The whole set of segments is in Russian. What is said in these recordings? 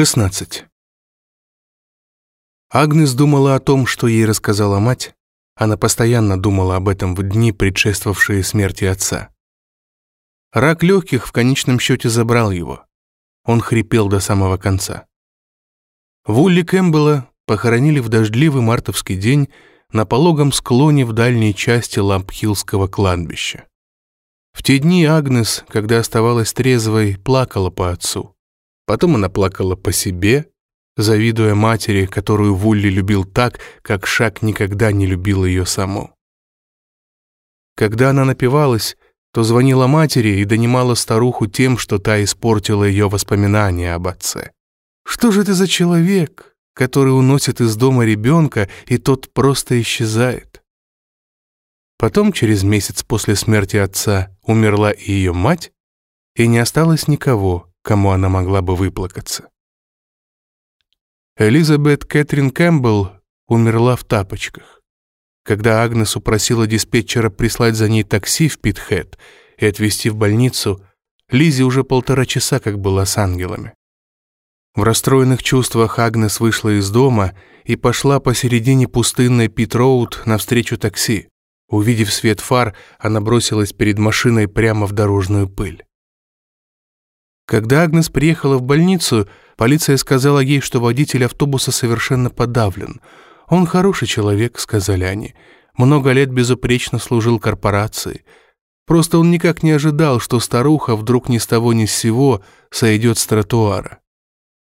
16. Агнес думала о том, что ей рассказала мать. Она постоянно думала об этом в дни, предшествовавшие смерти отца. Рак легких в конечном счете забрал его. Он хрипел до самого конца. Вулли Кэмпбелла похоронили в дождливый мартовский день на пологом склоне в дальней части Лампхиллского кладбища. В те дни Агнес, когда оставалась трезвой, плакала по отцу. Потом она плакала по себе, завидуя матери, которую Вулли любил так, как Шак никогда не любил ее саму. Когда она напивалась, то звонила матери и донимала старуху тем, что та испортила ее воспоминания об отце. «Что же это за человек, который уносит из дома ребенка, и тот просто исчезает?» Потом, через месяц после смерти отца, умерла и ее мать, и не осталось никого, кому она могла бы выплакаться. Элизабет Кэтрин Кэмпбелл умерла в тапочках. Когда Агнес упросила диспетчера прислать за ней такси в Питхэт и отвезти в больницу, Лизи уже полтора часа как была с ангелами. В расстроенных чувствах Агнес вышла из дома и пошла посередине пустынной Пит-Роуд навстречу такси. Увидев свет фар, она бросилась перед машиной прямо в дорожную пыль. Когда Агнес приехала в больницу, полиция сказала ей, что водитель автобуса совершенно подавлен. «Он хороший человек», — сказали они. «Много лет безупречно служил корпорации. Просто он никак не ожидал, что старуха вдруг ни с того ни с сего сойдет с тротуара.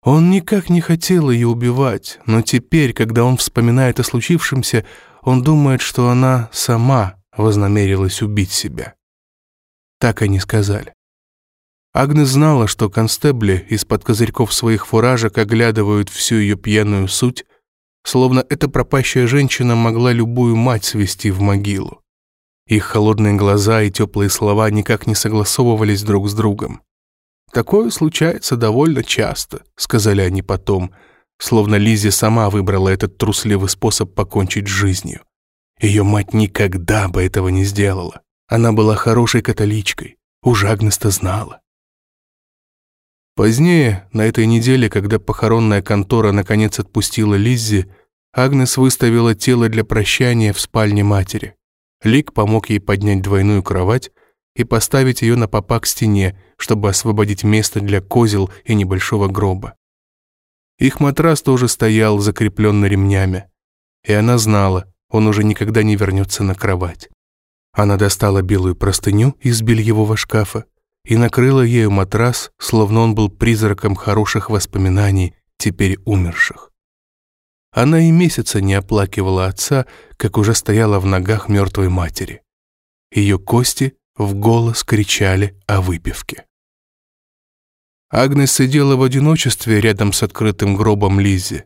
Он никак не хотел ее убивать, но теперь, когда он вспоминает о случившемся, он думает, что она сама вознамерилась убить себя. Так они сказали. Агнес знала, что констебли из-под козырьков своих фуражек оглядывают всю ее пьяную суть, словно эта пропащая женщина могла любую мать свести в могилу. Их холодные глаза и теплые слова никак не согласовывались друг с другом. «Такое случается довольно часто», — сказали они потом, словно Лизи сама выбрала этот трусливый способ покончить с жизнью. Ее мать никогда бы этого не сделала. Она была хорошей католичкой, уж Агнес-то знала. Позднее, на этой неделе, когда похоронная контора наконец отпустила Лиззи, Агнес выставила тело для прощания в спальне матери. Лик помог ей поднять двойную кровать и поставить ее на попа к стене, чтобы освободить место для козел и небольшого гроба. Их матрас тоже стоял, закрепленный ремнями, и она знала, он уже никогда не вернется на кровать. Она достала белую простыню из бельевого шкафа, и накрыла ею матрас, словно он был призраком хороших воспоминаний, теперь умерших. Она и месяца не оплакивала отца, как уже стояла в ногах мертвой матери. Ее кости в голос кричали о выпивке. Агнес сидела в одиночестве рядом с открытым гробом Лиззи.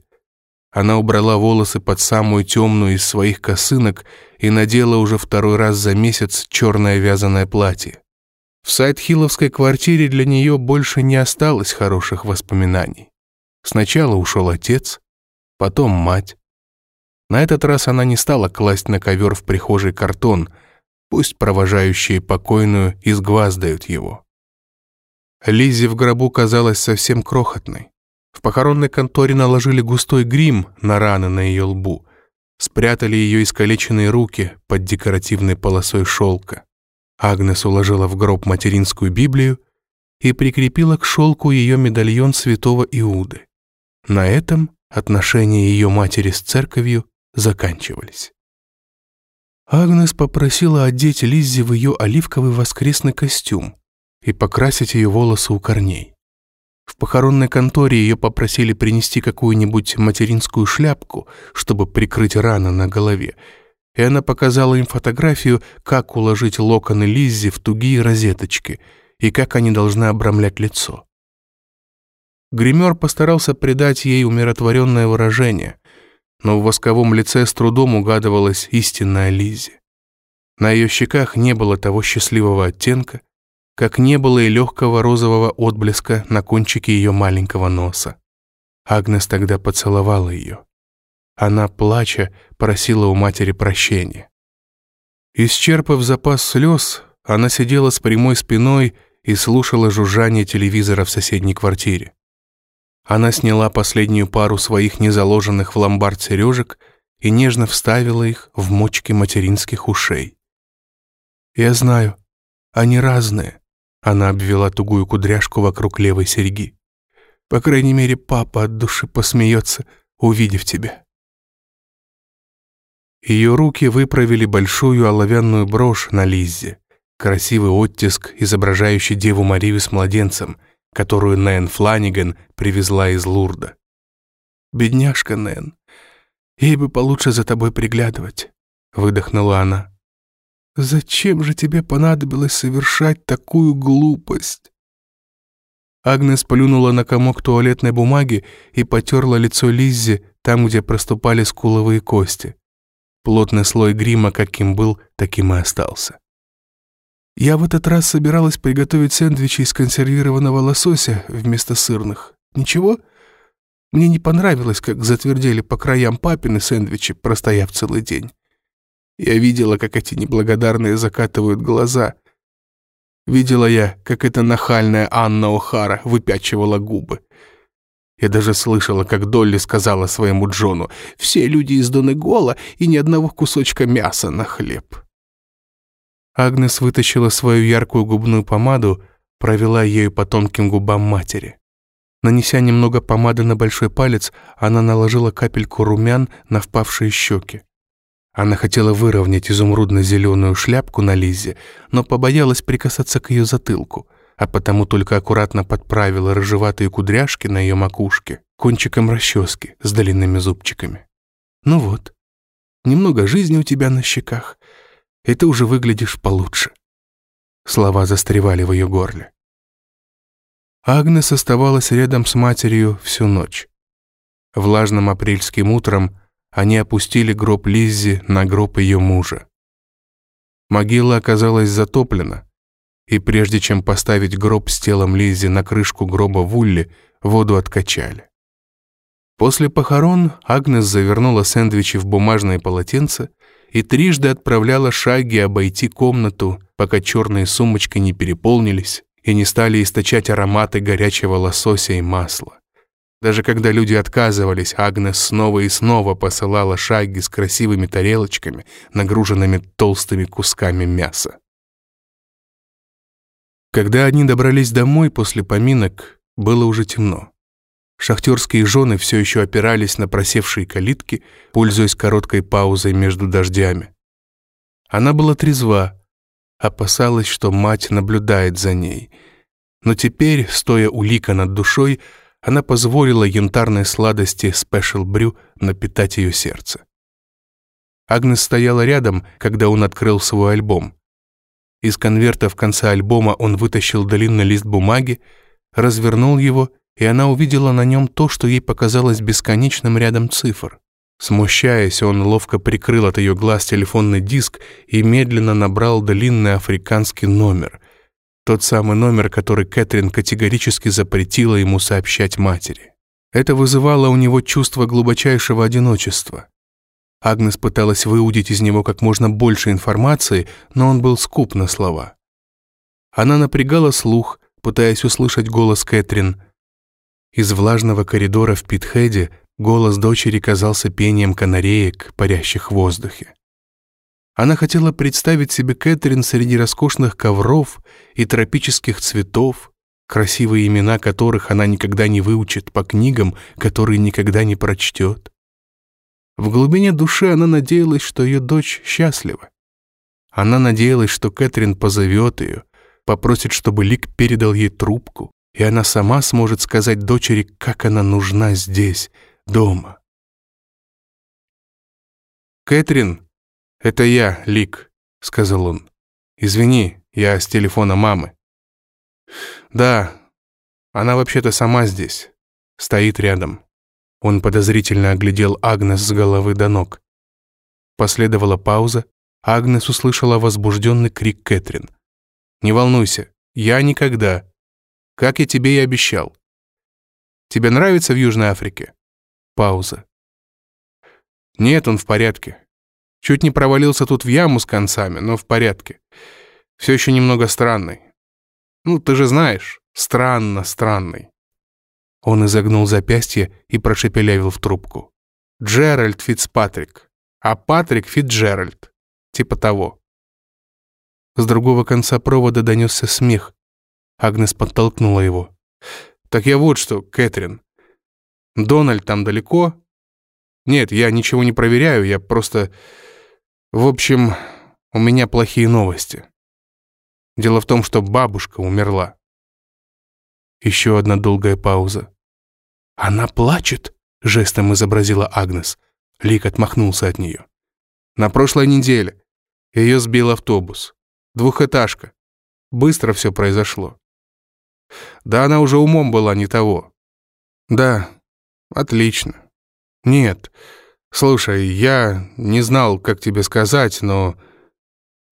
Она убрала волосы под самую темную из своих косынок и надела уже второй раз за месяц черное вязаное платье. В Сайдхилловской квартире для нее больше не осталось хороших воспоминаний. Сначала ушел отец, потом мать. На этот раз она не стала класть на ковер в прихожей картон, пусть провожающие покойную изгваздают его. Лизи в гробу казалась совсем крохотной. В похоронной конторе наложили густой грим на раны на ее лбу, спрятали ее искалеченные руки под декоративной полосой шелка. Агнес уложила в гроб материнскую Библию и прикрепила к шелку ее медальон святого Иуды. На этом отношения ее матери с церковью заканчивались. Агнес попросила одеть Лиззи в ее оливковый воскресный костюм и покрасить ее волосы у корней. В похоронной конторе ее попросили принести какую-нибудь материнскую шляпку, чтобы прикрыть раны на голове, и она показала им фотографию, как уложить локоны Лиззи в тугие розеточки и как они должны обрамлять лицо. Гример постарался придать ей умиротворенное выражение, но в восковом лице с трудом угадывалась истинная Лиззи. На ее щеках не было того счастливого оттенка, как не было и легкого розового отблеска на кончике ее маленького носа. Агнес тогда поцеловала ее. Она, плача, просила у матери прощения. Исчерпав запас слез, она сидела с прямой спиной и слушала жужжание телевизора в соседней квартире. Она сняла последнюю пару своих незаложенных в ломбард сережек и нежно вставила их в мочки материнских ушей. «Я знаю, они разные», — она обвела тугую кудряшку вокруг левой серьги. «По крайней мере, папа от души посмеется, увидев тебя». Ее руки выправили большую оловянную брошь на Лиззе, красивый оттиск, изображающий Деву Марию с младенцем, которую Нэн Фланиган привезла из Лурда. «Бедняжка Нэн, ей бы получше за тобой приглядывать», — выдохнула она. «Зачем же тебе понадобилось совершать такую глупость?» Агнес плюнула на комок туалетной бумаги и потерла лицо Лиззи там, где проступали скуловые кости. Плотный слой грима каким был, таким и остался. Я в этот раз собиралась приготовить сэндвичи из консервированного лосося вместо сырных. Ничего? Мне не понравилось, как затвердели по краям папины сэндвичи, простояв целый день. Я видела, как эти неблагодарные закатывают глаза. Видела я, как эта нахальная Анна О'Хара выпячивала губы. Я даже слышала, как Долли сказала своему Джону, «Все люди из Донегола и ни одного кусочка мяса на хлеб». Агнес вытащила свою яркую губную помаду, провела ею по тонким губам матери. Нанеся немного помады на большой палец, она наложила капельку румян на впавшие щеки. Она хотела выровнять изумрудно-зеленую шляпку на Лизе, но побоялась прикасаться к ее затылку — а потому только аккуратно подправила рыжеватые кудряшки на ее макушке кончиком расчески с длинными зубчиками. «Ну вот, немного жизни у тебя на щеках, и ты уже выглядишь получше». Слова застревали в ее горле. Агнес оставалась рядом с матерью всю ночь. Влажным апрельским утром они опустили гроб Лиззи на гроб ее мужа. Могила оказалась затоплена, и прежде чем поставить гроб с телом Лиззи на крышку гроба Вулли, воду откачали. После похорон Агнес завернула сэндвичи в бумажное полотенце и трижды отправляла шаги обойти комнату, пока черные сумочки не переполнились и не стали источать ароматы горячего лосося и масла. Даже когда люди отказывались, Агнес снова и снова посылала шаги с красивыми тарелочками, нагруженными толстыми кусками мяса. Когда они добрались домой после поминок, было уже темно. Шахтерские жены все еще опирались на просевшие калитки, пользуясь короткой паузой между дождями. Она была трезва, опасалась, что мать наблюдает за ней. Но теперь, стоя у лика над душой, она позволила янтарной сладости Special Brew напитать ее сердце. Агнес стояла рядом, когда он открыл свой альбом. Из конверта в конце альбома он вытащил длинный лист бумаги, развернул его, и она увидела на нем то, что ей показалось бесконечным рядом цифр. Смущаясь, он ловко прикрыл от ее глаз телефонный диск и медленно набрал длинный африканский номер. Тот самый номер, который Кэтрин категорически запретила ему сообщать матери. Это вызывало у него чувство глубочайшего одиночества. Агнес пыталась выудить из него как можно больше информации, но он был скуп на слова. Она напрягала слух, пытаясь услышать голос Кэтрин. Из влажного коридора в Питхеде голос дочери казался пением канареек, парящих в воздухе. Она хотела представить себе Кэтрин среди роскошных ковров и тропических цветов, красивые имена которых она никогда не выучит по книгам, которые никогда не прочтет. В глубине души она надеялась, что ее дочь счастлива. Она надеялась, что Кэтрин позовет ее, попросит, чтобы Лик передал ей трубку, и она сама сможет сказать дочери, как она нужна здесь, дома. «Кэтрин, это я, Лик», — сказал он. «Извини, я с телефона мамы». «Да, она вообще-то сама здесь, стоит рядом». Он подозрительно оглядел Агнес с головы до ног. Последовала пауза. Агнес услышала возбужденный крик Кэтрин. «Не волнуйся, я никогда. Как я тебе и обещал. Тебе нравится в Южной Африке?» Пауза. «Нет, он в порядке. Чуть не провалился тут в яму с концами, но в порядке. Все еще немного странный. Ну, ты же знаешь, странно странный. Он изогнул запястье и прошепелявил в трубку. «Джеральд Фицпатрик, а Патрик Фитджеральд. Типа того». С другого конца провода донесся смех. Агнес подтолкнула его. «Так я вот что, Кэтрин. Дональд там далеко?» «Нет, я ничего не проверяю, я просто... В общем, у меня плохие новости. Дело в том, что бабушка умерла». Еще одна долгая пауза. «Она плачет?» — жестом изобразила Агнес. Лик отмахнулся от нее. «На прошлой неделе. Ее сбил автобус. Двухэтажка. Быстро все произошло. Да она уже умом была не того. Да, отлично. Нет, слушай, я не знал, как тебе сказать, но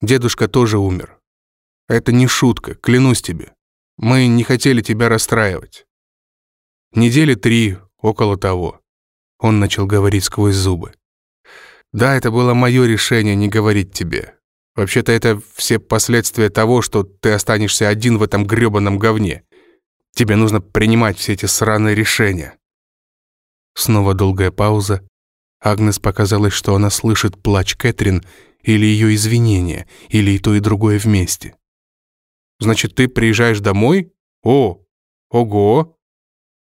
дедушка тоже умер. Это не шутка, клянусь тебе. Мы не хотели тебя расстраивать. Недели три, около того. Он начал говорить сквозь зубы. Да, это было мое решение не говорить тебе. Вообще-то это все последствия того, что ты останешься один в этом грёбаном говне. Тебе нужно принимать все эти сраные решения. Снова долгая пауза. Агнес показалось, что она слышит плач Кэтрин или ее извинения, или и то, и другое вместе. Значит, ты приезжаешь домой? О, ого,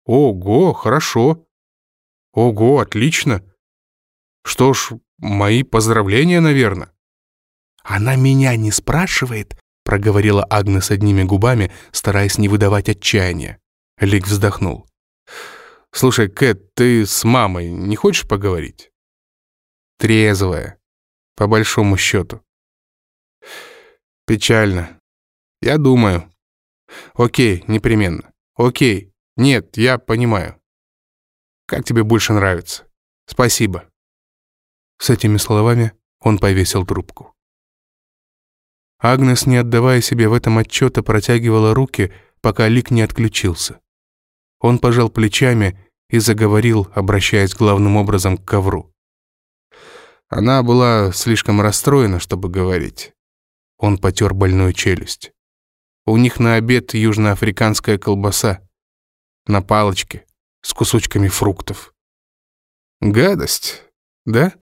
ого, хорошо. Ого, отлично. Что ж, мои поздравления, наверное. Она меня не спрашивает, проговорила Агнес одними губами, стараясь не выдавать отчаяния. Лик вздохнул. «Слушай, Кэт, ты с мамой не хочешь поговорить?» «Трезвая, по большому счету». «Печально. Я думаю. Окей, непременно. Окей. Нет, я понимаю. Как тебе больше нравится? Спасибо. С этими словами он повесил трубку. Агнес, не отдавая себе в этом отчета, протягивала руки, пока Лик не отключился. Он пожал плечами и заговорил, обращаясь главным образом к ковру. Она была слишком расстроена, чтобы говорить. Он потер больную челюсть. У них на обед южноафриканская колбаса. На палочке, с кусочками фруктов. Гадость, да?